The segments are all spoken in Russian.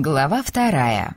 Глава вторая.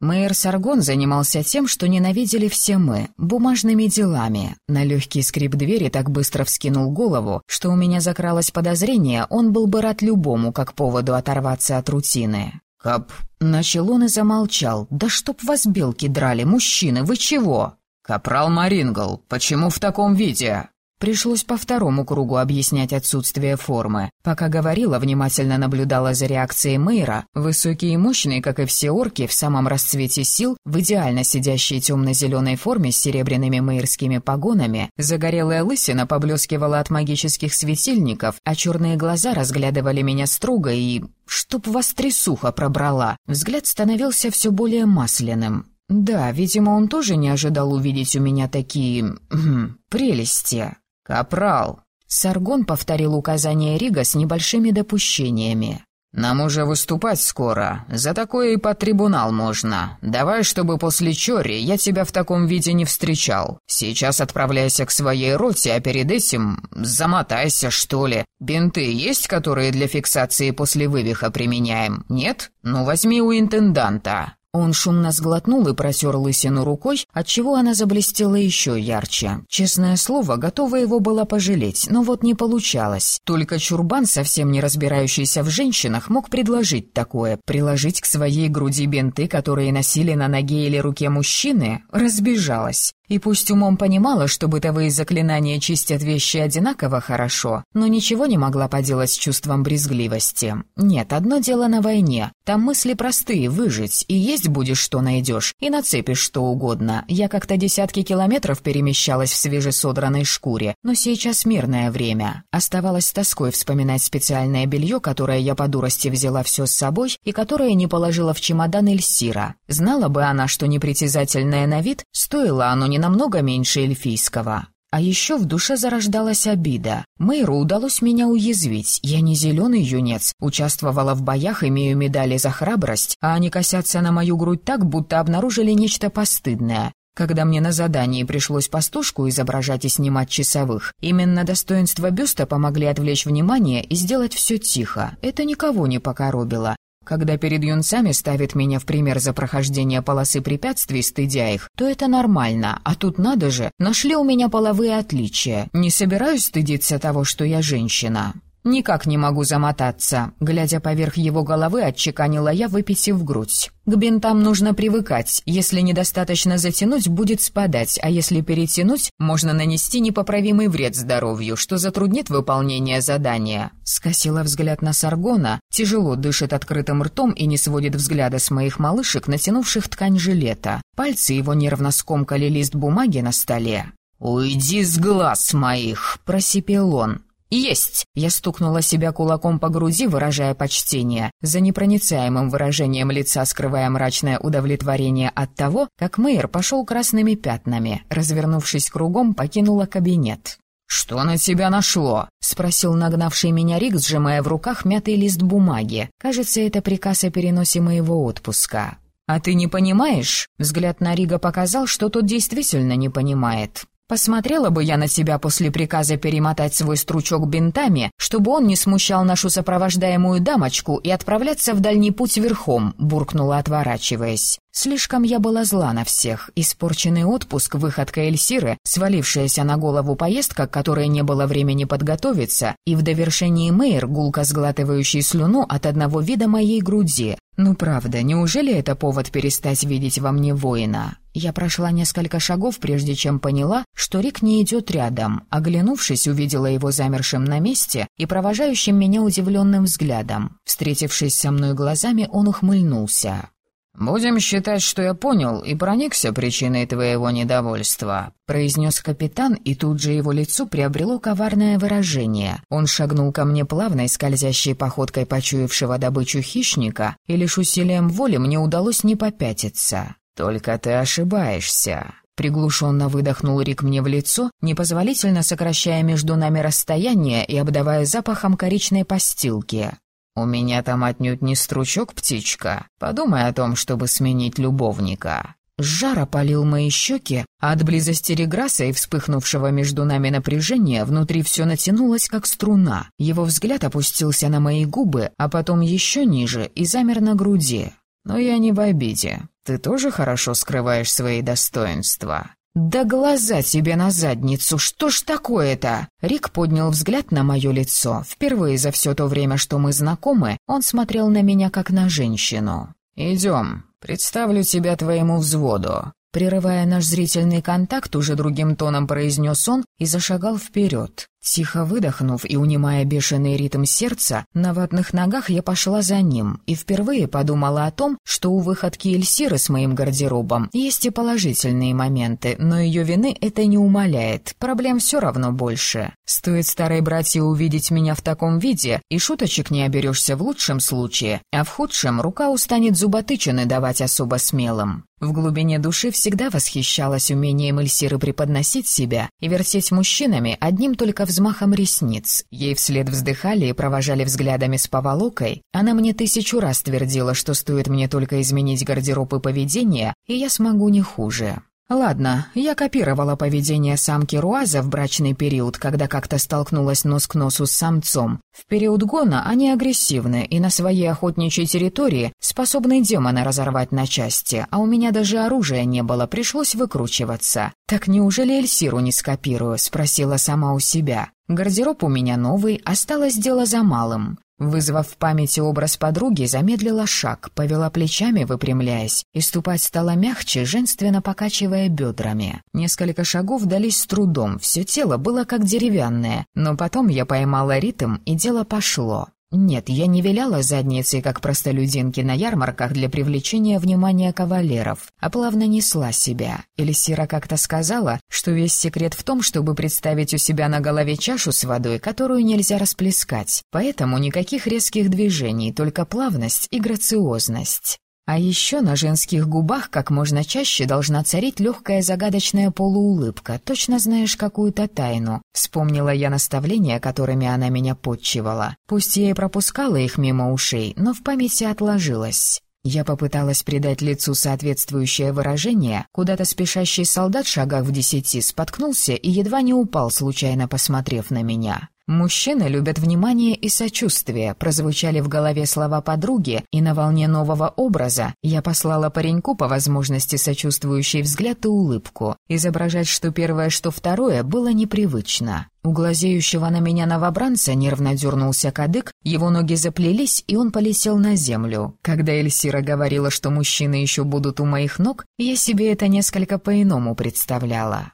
Мэйр Саргон занимался тем, что ненавидели все мы, бумажными делами. На легкий скрип двери так быстро вскинул голову, что у меня закралось подозрение, он был бы рад любому, как поводу оторваться от рутины. «Кап...» — начал он и замолчал. «Да чтоб вас белки драли, мужчины, вы чего?» «Капрал Марингл, почему в таком виде?» Пришлось по второму кругу объяснять отсутствие формы. Пока говорила, внимательно наблюдала за реакцией Мэйра. Высокий и мощный, как и все орки, в самом расцвете сил, в идеально сидящей темно-зеленой форме с серебряными мэйрскими погонами, загорелая лысина поблескивала от магических светильников, а черные глаза разглядывали меня строго и... Чтоб вас трясуха пробрала. Взгляд становился все более масляным. Да, видимо, он тоже не ожидал увидеть у меня такие... прелести. «Капрал!» Саргон повторил указание Рига с небольшими допущениями. «Нам уже выступать скоро. За такое и под трибунал можно. Давай, чтобы после Чори я тебя в таком виде не встречал. Сейчас отправляйся к своей роте, а перед этим замотайся, что ли. Бинты есть, которые для фиксации после вывиха применяем? Нет? Ну, возьми у интенданта». Он шумно сглотнул и просер лысину рукой, отчего она заблестела еще ярче. Честное слово, готова его была пожалеть, но вот не получалось. Только чурбан, совсем не разбирающийся в женщинах, мог предложить такое. Приложить к своей груди бинты, которые носили на ноге или руке мужчины, разбежалась. И пусть умом понимала, что бытовые заклинания чистят вещи одинаково хорошо, но ничего не могла поделать с чувством брезгливости. Нет, одно дело на войне. Там мысли простые — выжить, и есть будешь, что найдешь, и нацепишь что угодно. Я как-то десятки километров перемещалась в свежесодранной шкуре, но сейчас мирное время. Оставалось тоской вспоминать специальное белье, которое я по дурости взяла все с собой и которое не положила в чемодан Эльсира. Знала бы она, что непритязательное на вид, стоило оно не намного меньше эльфийского. А еще в душе зарождалась обида. Мэйру удалось меня уязвить. Я не зеленый юнец, участвовала в боях, имею медали за храбрость, а они косятся на мою грудь так, будто обнаружили нечто постыдное. Когда мне на задании пришлось пастушку изображать и снимать часовых, именно достоинства бюста помогли отвлечь внимание и сделать все тихо. Это никого не покоробило. Когда перед юнцами ставит меня в пример за прохождение полосы препятствий, стыдя их, то это нормально, а тут надо же, нашли у меня половые отличия. Не собираюсь стыдиться того, что я женщина. «Никак не могу замотаться», — глядя поверх его головы, отчеканила я, выпитив грудь. «К бинтам нужно привыкать. Если недостаточно затянуть, будет спадать, а если перетянуть, можно нанести непоправимый вред здоровью, что затруднит выполнение задания». Скосила взгляд на Саргона, тяжело дышит открытым ртом и не сводит взгляда с моих малышек, натянувших ткань жилета. Пальцы его нервно скомкали лист бумаги на столе. «Уйди с глаз моих!» — просипел он. «Есть!» Я стукнула себя кулаком по груди, выражая почтение, за непроницаемым выражением лица скрывая мрачное удовлетворение от того, как Мэйр пошел красными пятнами, развернувшись кругом, покинула кабинет. «Что на тебя нашло?» — спросил нагнавший меня Рик, сжимая в руках мятый лист бумаги. «Кажется, это приказ о переносе моего отпуска». «А ты не понимаешь?» Взгляд на Рига показал, что тот действительно не понимает. Посмотрела бы я на себя после приказа перемотать свой стручок бинтами, чтобы он не смущал нашу сопровождаемую дамочку и отправляться в дальний путь верхом, буркнула, отворачиваясь. Слишком я была зла на всех. Испорченный отпуск, выходка Эльсиры, свалившаяся на голову поездка, к которой не было времени подготовиться, и в довершении Мэйр, гулко сглатывающий слюну от одного вида моей груди. Ну правда, неужели это повод перестать видеть во мне воина? Я прошла несколько шагов, прежде чем поняла, что Рик не идет рядом. Оглянувшись, увидела его замершим на месте и провожающим меня удивленным взглядом. Встретившись со мной глазами, он ухмыльнулся. «Будем считать, что я понял и проникся причиной твоего недовольства», — произнес капитан, и тут же его лицо приобрело коварное выражение. Он шагнул ко мне плавной, скользящей походкой почуявшего добычу хищника, и лишь усилием воли мне удалось не попятиться. «Только ты ошибаешься». Приглушенно выдохнул Рик мне в лицо, непозволительно сокращая между нами расстояние и обдавая запахом коричной постилки. «У меня там отнюдь не стручок, птичка. Подумай о том, чтобы сменить любовника». Жар опалил мои щеки, а от близости Реграса и вспыхнувшего между нами напряжения внутри все натянулось, как струна. Его взгляд опустился на мои губы, а потом еще ниже и замер на груди. Но я не в обиде. Ты тоже хорошо скрываешь свои достоинства. «Да глаза тебе на задницу! Что ж такое-то?» Рик поднял взгляд на мое лицо. Впервые за все то время, что мы знакомы, он смотрел на меня как на женщину. «Идем, представлю тебя твоему взводу». Прерывая наш зрительный контакт, уже другим тоном произнес он и зашагал вперед. Тихо выдохнув и унимая бешеный ритм сердца, на ватных ногах я пошла за ним и впервые подумала о том, что у выходки Эльсиры с моим гардеробом есть и положительные моменты, но ее вины это не умаляет, проблем все равно больше. Стоит старой братье увидеть меня в таком виде, и шуточек не оберешься в лучшем случае, а в худшем рука устанет зуботычины давать особо смелым. В глубине души всегда восхищалась умением Эльсиры преподносить себя и вертеть мужчинами одним только взмахом ресниц. Ей вслед вздыхали и провожали взглядами с поволокой. Она мне тысячу раз твердила, что стоит мне только изменить гардероб и поведение, и я смогу не хуже. Ладно, я копировала поведение самки Руаза в брачный период, когда как-то столкнулась нос к носу с самцом. В период гона они агрессивны и на своей охотничьей территории способны демона разорвать на части, а у меня даже оружия не было, пришлось выкручиваться. «Так неужели Эльсиру не скопирую?» — спросила сама у себя. «Гардероб у меня новый, осталось дело за малым. Вызвав в памяти образ подруги, замедлила шаг, повела плечами, выпрямляясь, и ступать стала мягче, женственно покачивая бедрами. Несколько шагов дались с трудом, все тело было как деревянное, но потом я поймала ритм, и дело пошло. Нет, я не виляла задницей, как простолюдинки на ярмарках для привлечения внимания кавалеров, а плавно несла себя. Элисира как-то сказала, что весь секрет в том, чтобы представить у себя на голове чашу с водой, которую нельзя расплескать. Поэтому никаких резких движений, только плавность и грациозность. А еще на женских губах как можно чаще должна царить легкая загадочная полуулыбка, точно знаешь какую-то тайну. Вспомнила я наставления, которыми она меня подчивала. Пусть я и пропускала их мимо ушей, но в памяти отложилось. Я попыталась придать лицу соответствующее выражение, куда-то спешащий солдат в шагах в десяти споткнулся и едва не упал, случайно посмотрев на меня. «Мужчины любят внимание и сочувствие», прозвучали в голове слова подруги, и на волне нового образа я послала пареньку по возможности сочувствующий взгляд и улыбку. Изображать что первое, что второе было непривычно. У глазеющего на меня новобранца нервно дернулся кадык, его ноги заплелись, и он полетел на землю. Когда Эльсира говорила, что мужчины еще будут у моих ног, я себе это несколько по-иному представляла.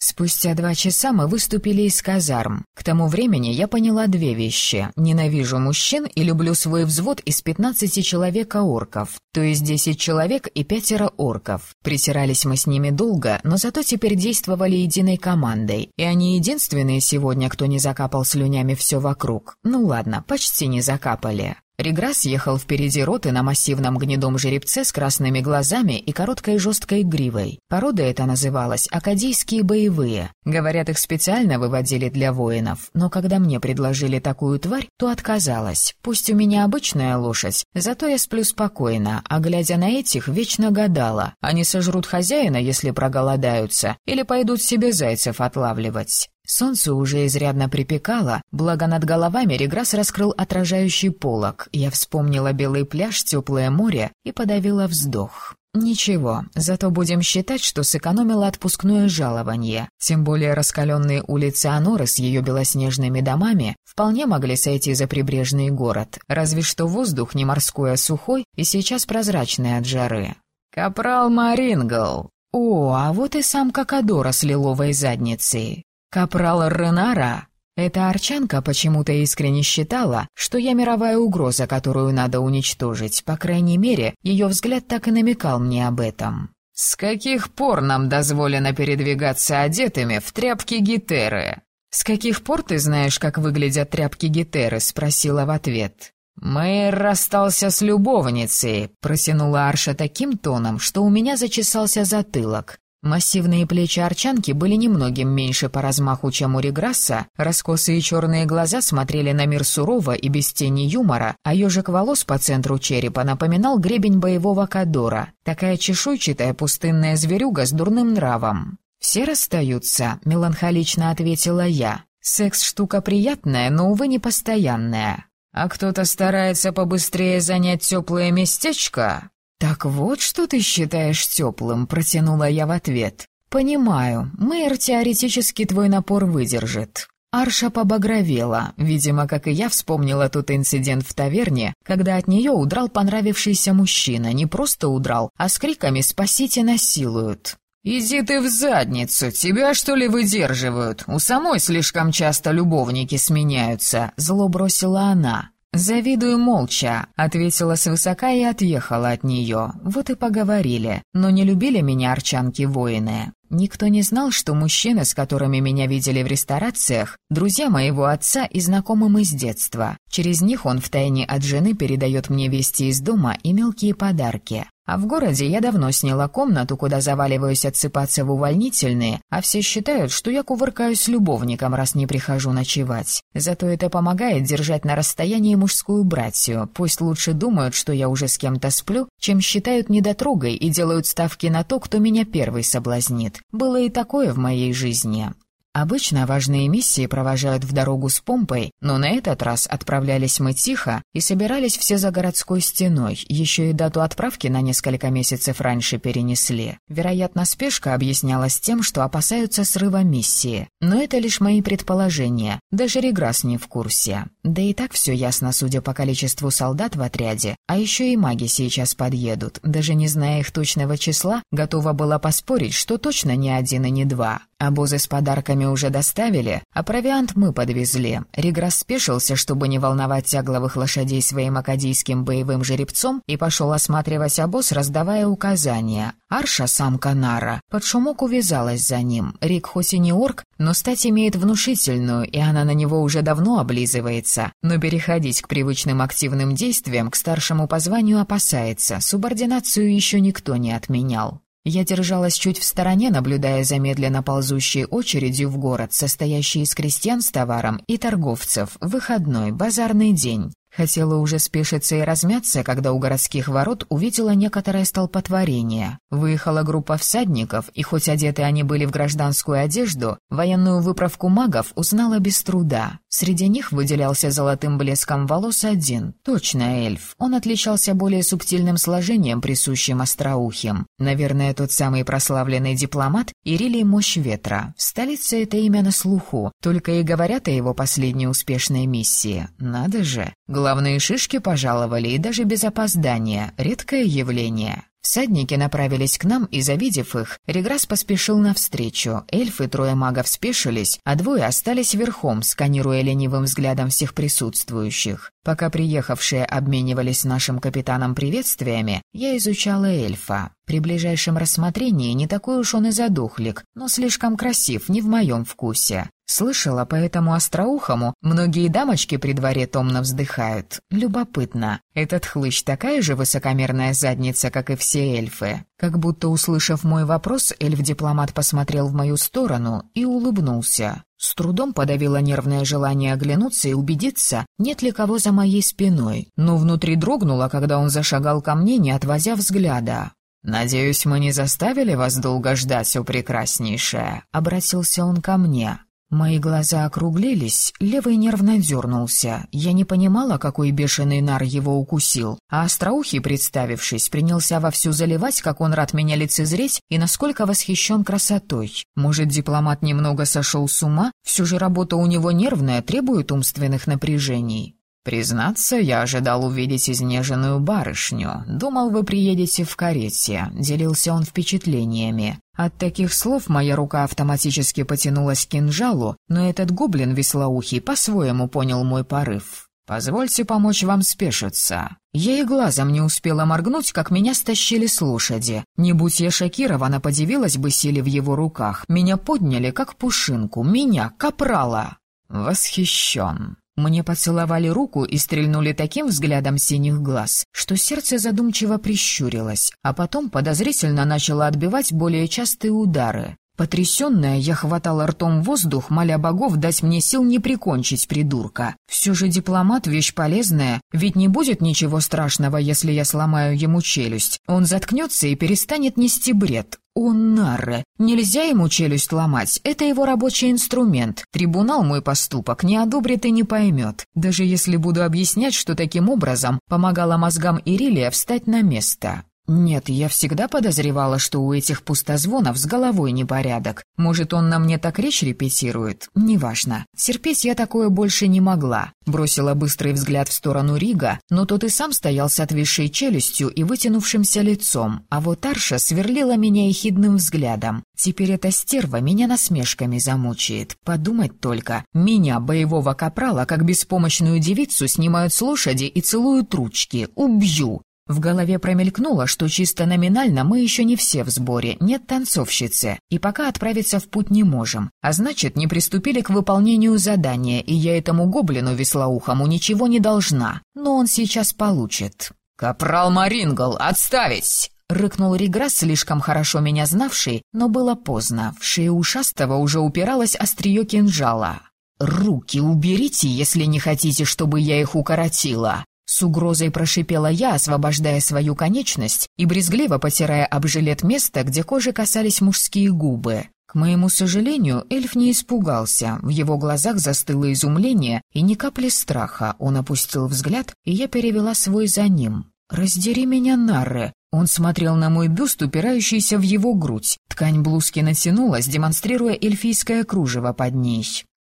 Спустя два часа мы выступили из казарм. К тому времени я поняла две вещи. Ненавижу мужчин и люблю свой взвод из 15 человека-орков, то есть 10 человек и пятеро орков. Притирались мы с ними долго, но зато теперь действовали единой командой. И они единственные сегодня, кто не закапал слюнями все вокруг. Ну ладно, почти не закапали. Реграс ехал впереди роты на массивном гнедом жеребце с красными глазами и короткой жесткой гривой. Порода эта называлась «Акадийские боевые». Говорят, их специально выводили для воинов, но когда мне предложили такую тварь, то отказалась. Пусть у меня обычная лошадь, зато я сплю спокойно, а глядя на этих, вечно гадала. Они сожрут хозяина, если проголодаются, или пойдут себе зайцев отлавливать. Солнце уже изрядно припекало, благо над головами Реграс раскрыл отражающий полог. Я вспомнила белый пляж, теплое море и подавила вздох. Ничего, зато будем считать, что сэкономила отпускное жалование. Тем более раскаленные улицы Аноры с ее белоснежными домами вполне могли сойти за прибрежный город, разве что воздух не морской, а сухой и сейчас прозрачный от жары. «Капрал Марингл!» «О, а вот и сам Кокодора с лиловой задницей!» Капрал Ренара. Эта арчанка почему-то искренне считала, что я мировая угроза, которую надо уничтожить. По крайней мере, ее взгляд так и намекал мне об этом. «С каких пор нам дозволено передвигаться одетыми в тряпки гитеры?» «С каких пор ты знаешь, как выглядят тряпки гитеры?» — спросила в ответ. «Мэйр расстался с любовницей», — протянула Арша таким тоном, что у меня зачесался затылок. Массивные плечи арчанки были немногим меньше по размаху, чем у Реграсса, раскосые черные глаза смотрели на мир сурово и без тени юмора, а ежик волос по центру черепа напоминал гребень боевого кадора, такая чешуйчатая пустынная зверюга с дурным нравом. «Все расстаются», — меланхолично ответила я. «Секс — штука приятная, но, увы, не постоянная». а кто-то старается побыстрее занять теплое местечко?» «Так вот, что ты считаешь теплым», — протянула я в ответ. «Понимаю, мэр теоретически твой напор выдержит». Арша побагровела, видимо, как и я вспомнила тот инцидент в таверне, когда от нее удрал понравившийся мужчина, не просто удрал, а с криками «спасите, насилуют». «Иди ты в задницу, тебя что ли выдерживают? У самой слишком часто любовники сменяются», — зло бросила она. «Завидую молча», — ответила свысока и отъехала от нее. Вот и поговорили. Но не любили меня арчанки-воины. Никто не знал, что мужчины, с которыми меня видели в ресторациях, друзья моего отца и знакомым из детства. Через них он втайне от жены передает мне вести из дома и мелкие подарки. А в городе я давно сняла комнату, куда заваливаюсь отсыпаться в увольнительные, а все считают, что я кувыркаюсь с любовником, раз не прихожу ночевать. Зато это помогает держать на расстоянии мужскую братью. Пусть лучше думают, что я уже с кем-то сплю, чем считают недотрогой и делают ставки на то, кто меня первый соблазнит. Было и такое в моей жизни. Обычно важные миссии провожают в дорогу с помпой, но на этот раз отправлялись мы тихо и собирались все за городской стеной, еще и дату отправки на несколько месяцев раньше перенесли. Вероятно, спешка объяснялась тем, что опасаются срыва миссии. Но это лишь мои предположения, даже Реграсс не в курсе. Да и так все ясно, судя по количеству солдат в отряде, а еще и маги сейчас подъедут. Даже не зная их точного числа, готова была поспорить, что точно не один и не два. Обозы с подарками уже доставили, а провиант мы подвезли. Риграс спешился, чтобы не волновать тягловых лошадей своим акадийским боевым жеребцом, и пошел осматривать обоз, раздавая указания. Арша, самка Нара, под шумок увязалась за ним. Рик хоть и не орк, но стать имеет внушительную, и она на него уже давно облизывается. Но переходить к привычным активным действиям к старшему по званию опасается, субординацию еще никто не отменял. Я держалась чуть в стороне, наблюдая за медленно ползущей очередью в город, состоящей из крестьян с товаром и торговцев. Выходной, базарный день. Хотела уже спешиться и размяться, когда у городских ворот увидела некоторое столпотворение. Выехала группа всадников, и хоть одеты они были в гражданскую одежду, военную выправку магов узнала без труда. Среди них выделялся золотым блеском волос один, точно эльф. Он отличался более субтильным сложением, присущим остроухим. Наверное, тот самый прославленный дипломат Ирилий Мощь Ветра. В столице это имя на слуху, только и говорят о его последней успешной миссии. Надо же. Главные шишки пожаловали и даже без опоздания. Редкое явление. Всадники направились к нам, и, завидев их, Реграс поспешил навстречу. Эльфы трое магов спешились, а двое остались верхом, сканируя ленивым взглядом всех присутствующих. Пока приехавшие обменивались нашим капитаном приветствиями, я изучала эльфа. При ближайшем рассмотрении не такой уж он и задухлик, но слишком красив, не в моем вкусе. Слышала по этому остроухому, многие дамочки при дворе томно вздыхают. Любопытно. Этот хлыщ такая же высокомерная задница, как и все эльфы. Как будто, услышав мой вопрос, эльф-дипломат посмотрел в мою сторону и улыбнулся. С трудом подавила нервное желание оглянуться и убедиться, нет ли кого за моей спиной, но внутри дрогнуло, когда он зашагал ко мне, не отвозя взгляда. «Надеюсь, мы не заставили вас долго ждать, о прекраснейшая», — обратился он ко мне. Мои глаза округлились, левый нервно дернулся. Я не понимала, какой бешеный нар его укусил, а остроухий, представившись, принялся вовсю заливать, как он рад меня лицезреть и насколько восхищен красотой. Может, дипломат немного сошел с ума? Все же работа у него нервная, требует умственных напряжений. «Признаться, я ожидал увидеть изнеженную барышню. Думал, вы приедете в карете», — делился он впечатлениями. От таких слов моя рука автоматически потянулась к кинжалу, но этот гоблин веслоухий по-своему понял мой порыв. «Позвольте помочь вам спешиться». Я и глазом не успела моргнуть, как меня стащили с лошади. Не будь я шокирована, подивилась бы силе в его руках. Меня подняли, как пушинку. Меня, капрала. «Восхищен», мне поцеловали руку и стрельнули таким взглядом синих глаз, что сердце задумчиво прищурилось, а потом подозрительно начало отбивать более частые удары. Потрясенная, я хватала ртом воздух, моля богов дать мне сил не прикончить придурка. Все же дипломат — вещь полезная, ведь не будет ничего страшного, если я сломаю ему челюсть. Он заткнется и перестанет нести бред. О, Нарре! Нельзя ему челюсть ломать, это его рабочий инструмент. Трибунал мой поступок не одобрит и не поймет. Даже если буду объяснять, что таким образом помогала мозгам Ирилия встать на место. «Нет, я всегда подозревала, что у этих пустозвонов с головой непорядок. Может, он на мне так речь репетирует? Неважно. Терпеть я такое больше не могла. Бросила быстрый взгляд в сторону Рига, но тот и сам стоял с отвисшей челюстью и вытянувшимся лицом, а вот Арша сверлила меня ехидным взглядом. Теперь эта стерва меня насмешками замучает. Подумать только. Меня, боевого капрала, как беспомощную девицу, снимают с лошади и целуют ручки. Убью! В голове промелькнуло, что чисто номинально мы еще не все в сборе, нет танцовщицы, и пока отправиться в путь не можем. А значит, не приступили к выполнению задания, и я этому гоблину веслоухому ничего не должна. Но он сейчас получит. «Капрал Марингл, отставить!» — рыкнул Риграс, слишком хорошо меня знавший, но было поздно. В шее ушастого уже упиралось острие кинжала. «Руки уберите, если не хотите, чтобы я их укоротила!» С угрозой прошипела я, освобождая свою конечность и брезгливо потирая об жилет место, где кожи касались мужские губы. К моему сожалению, эльф не испугался. В его глазах застыло изумление и ни капли страха. Он опустил взгляд, и я перевела свой за ним. «Раздери меня, Нарре!» Он смотрел на мой бюст, упирающийся в его грудь. Ткань блузки натянулась, демонстрируя эльфийское кружево под ней.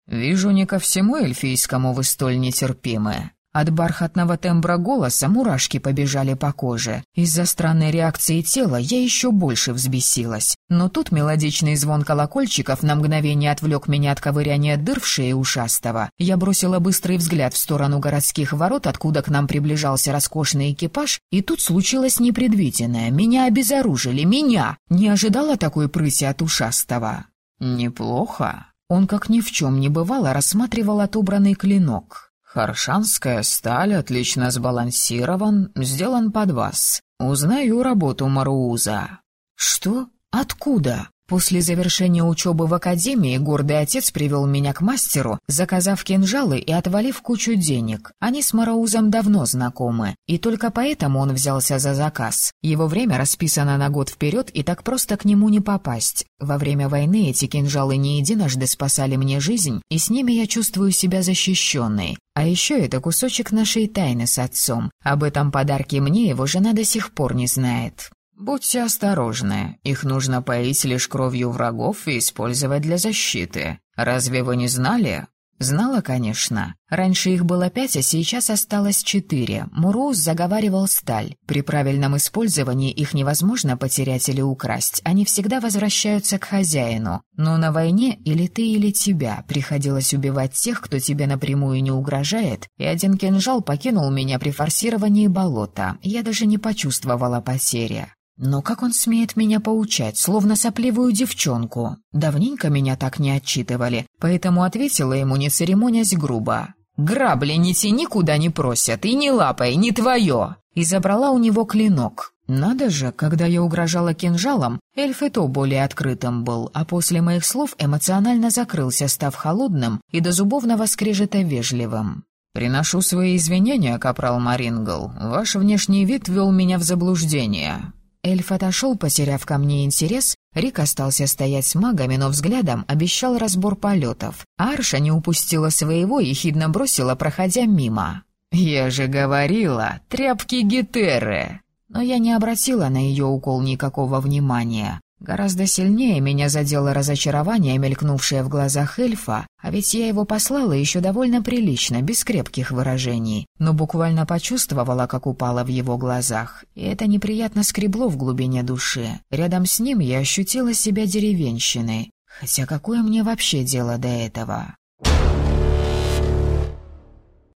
«Вижу, не ко всему эльфийскому вы столь нетерпимы», от бархатного тембра голоса мурашки побежали по коже. Из-за странной реакции тела я еще больше взбесилась. Но тут мелодичный звон колокольчиков на мгновение отвлек меня от ковыряния дыр в шее ушастого. Я бросила быстрый взгляд в сторону городских ворот, откуда к нам приближался роскошный экипаж, и тут случилось непредвиденное. Меня обезоружили, меня! Не ожидала такой прыси от ушастого. «Неплохо». Он, как ни в чем не бывало, рассматривал отобранный клинок. Харшанская сталь отлично сбалансирован, сделан под вас. Узнаю работу Марууза». «Что? Откуда?» После завершения учебы в академии гордый отец привел меня к мастеру, заказав кинжалы и отвалив кучу денег. Они с Мараузом давно знакомы, и только поэтому он взялся за заказ. Его время расписано на год вперед, и так просто к нему не попасть. Во время войны эти кинжалы не единожды спасали мне жизнь, и с ними я чувствую себя защищенной. А еще это кусочек нашей тайны с отцом. Об этом подарке мне его жена до сих пор не знает. «Будьте осторожны, их нужно поить лишь кровью врагов и использовать для защиты. Разве вы не знали?» Знала, конечно. Раньше их было пять, а сейчас осталось четыре. Муроуз заговаривал сталь. При правильном использовании их невозможно потерять или украсть. Они всегда возвращаются к хозяину. Но на войне или ты, или тебя приходилось убивать тех, кто тебе напрямую не угрожает, и один кинжал покинул меня при форсировании болота. Я даже не почувствовала потери. Но как он смеет меня поучать, словно сопливую девчонку? Давненько меня так не отчитывали, поэтому ответила ему, не церемонясь грубо. «Грабли не тяни, куда не просят, и не лапай, не твое!» И забрала у него клинок. Надо же, когда я угрожала кинжалом, эльф и то более открытым был, а после моих слов эмоционально закрылся, став холодным и до зубовного скрежета вежливым. «Приношу свои извинения, капрал Марингл. Ваш внешний вид ввел меня в заблуждение. Эльф отошел, потеряв ко мне интерес, Рик остался стоять с магами, но взглядом обещал разбор полетов. Арша не упустила своего и хидно бросила, проходя мимо. «Я же говорила, тряпки Гетеры!» Но я не обратила на ее укол никакого внимания. Гораздо сильнее меня задело разочарование, мелькнувшее в глазах эльфа, а ведь я его послала еще довольно прилично, без крепких выражений, но буквально почувствовала, как упала в его глазах, и это неприятно скребло в глубине души. Рядом с ним я ощутила себя деревенщиной, хотя какое мне вообще дело до этого?